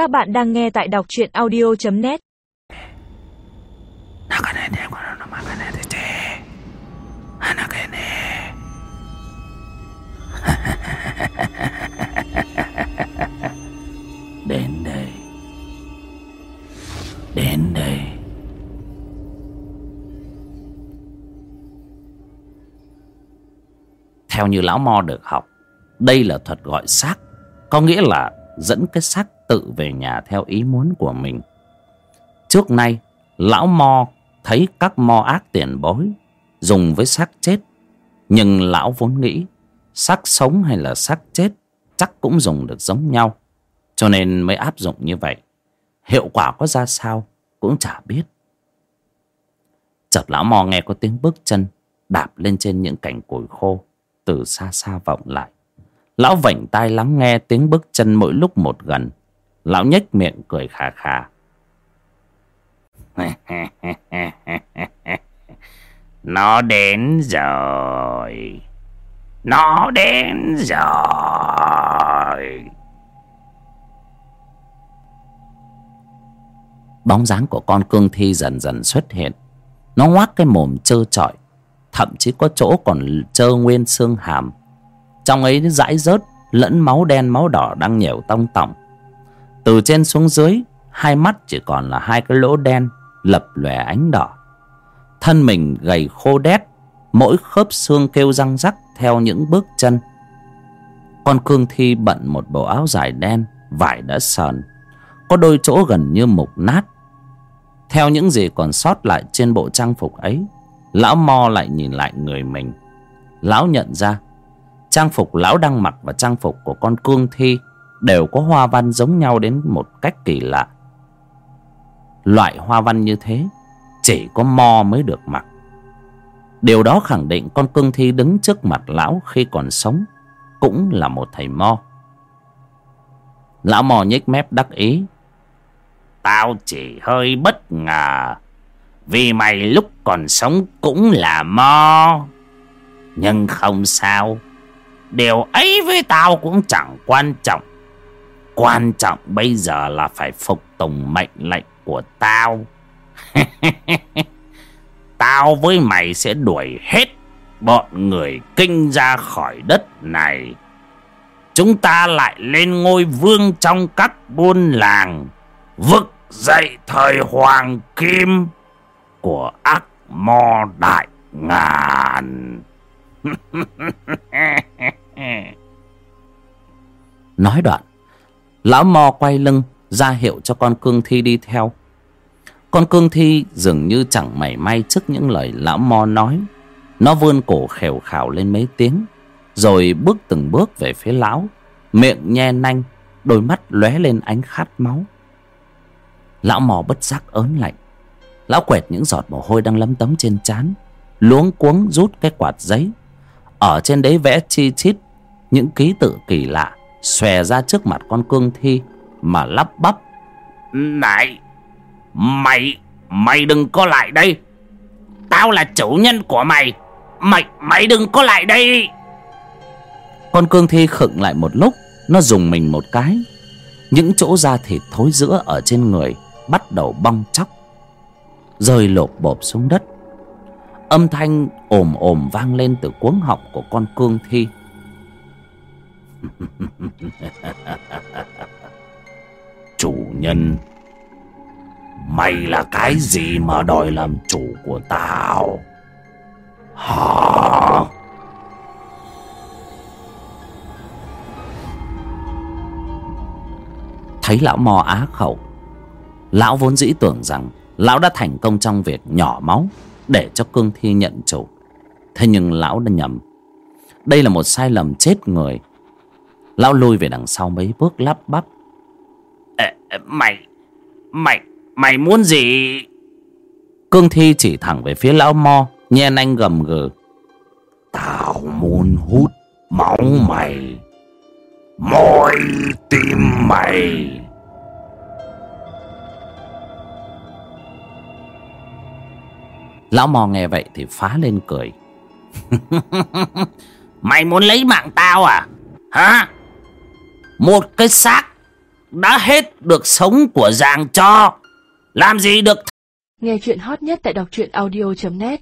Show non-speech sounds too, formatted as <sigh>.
Các bạn đang nghe tại đọc truyện audio.net Đến đây Đến đây Theo như lão mo được học, Đây là thuật gọi xác, Có nghĩa là dẫn cái xác tự về nhà theo ý muốn của mình. Trước nay, Lão mo thấy các mo ác tiền bối Dùng với xác chết, Nhưng lão vốn nghĩ xác sống hay là xác chết chắc cũng dùng được giống nhau, cho nên mới áp dụng như vậy. Hiệu quả có ra sao cũng chả biết. Chợt lão mò nghe có tiếng bước chân đạp lên trên những cành củi khô từ xa xa vọng lại lão vảnh tai lắng nghe tiếng bước chân mỗi lúc một gần. Lão nhếch miệng cười khà khà. <laughs> Nó đến rồi. Nó đến rồi. Bóng dáng của con cương thi dần dần xuất hiện. Nó ngoác cái mồm trơ trọi. Thậm chí có chỗ còn trơ nguyên xương hàm trong ấy dãi rớt, lẫn máu đen máu đỏ đang nhiều tông tỏng. Từ trên xuống dưới, hai mắt chỉ còn là hai cái lỗ đen lập lòe ánh đỏ. Thân mình gầy khô đét, mỗi khớp xương kêu răng rắc theo những bước chân. Con cương thi bận một bộ áo dài đen, vải đã sờn, có đôi chỗ gần như mục nát. Theo những gì còn sót lại trên bộ trang phục ấy, lão mo lại nhìn lại người mình. Lão nhận ra trang phục lão đang mặc và trang phục của con cương thi đều có hoa văn giống nhau đến một cách kỳ lạ. Loại hoa văn như thế chỉ có mo mới được mặc. Điều đó khẳng định con cương thi đứng trước mặt lão khi còn sống cũng là một thầy mo. Lão mò nhếch mép đắc ý. Tao chỉ hơi bất ngờ vì mày lúc còn sống cũng là mo. Nhưng không sao điều ấy với tao cũng chẳng quan trọng. Quan trọng bây giờ là phải phục tùng mệnh lệnh của tao. <laughs> Tao với mày sẽ đuổi hết bọn người kinh ra khỏi đất này. Chúng ta lại lên ngôi vương trong các buôn làng, vực dậy thời hoàng kim của ác mo đại ngàn. <laughs> nói đoạn, lão mò quay lưng ra hiệu cho con cương thi đi theo. Con cương thi dường như chẳng mảy may trước những lời lão mò nói. Nó vươn cổ khều khào lên mấy tiếng, rồi bước từng bước về phía lão, miệng nhe nanh, đôi mắt lóe lên ánh khát máu. Lão mò bất giác ớn lạnh. Lão quẹt những giọt mồ hôi đang lấm tấm trên trán, luống cuống rút cái quạt giấy. Ở trên đấy vẽ chi chít những ký tự kỳ lạ xòe ra trước mặt con cương thi mà lắp bắp. Này mày mày đừng có lại đây. Tao là chủ nhân của mày. Mày mày đừng có lại đây. Con cương thi khựng lại một lúc nó dùng mình một cái. Những chỗ da thịt thối rữa ở trên người bắt đầu bong chóc rơi lộp bộp xuống đất. Âm thanh ồm ồm vang lên từ cuống họng của con cương thi <laughs> chủ nhân, mày là cái gì mà đòi làm chủ của tao? Hả? Thấy lão mò á khẩu, lão vốn dĩ tưởng rằng lão đã thành công trong việc nhỏ máu để cho cương thi nhận chủ. Thế nhưng lão đã nhầm, đây là một sai lầm chết người lão lui về đằng sau mấy bước lắp bắp Ê, mày mày mày muốn gì cương thi chỉ thẳng về phía lão mo nhen anh gầm gừ tao muốn hút máu mày moi tim mày Lão mò nghe vậy thì phá lên cười. <laughs> Mày muốn lấy mạng tao à? Hả? Một cái xác đã hết được sống của giàng cho. Làm gì được Nghe chuyện hot nhất tại đọc truyện audio.net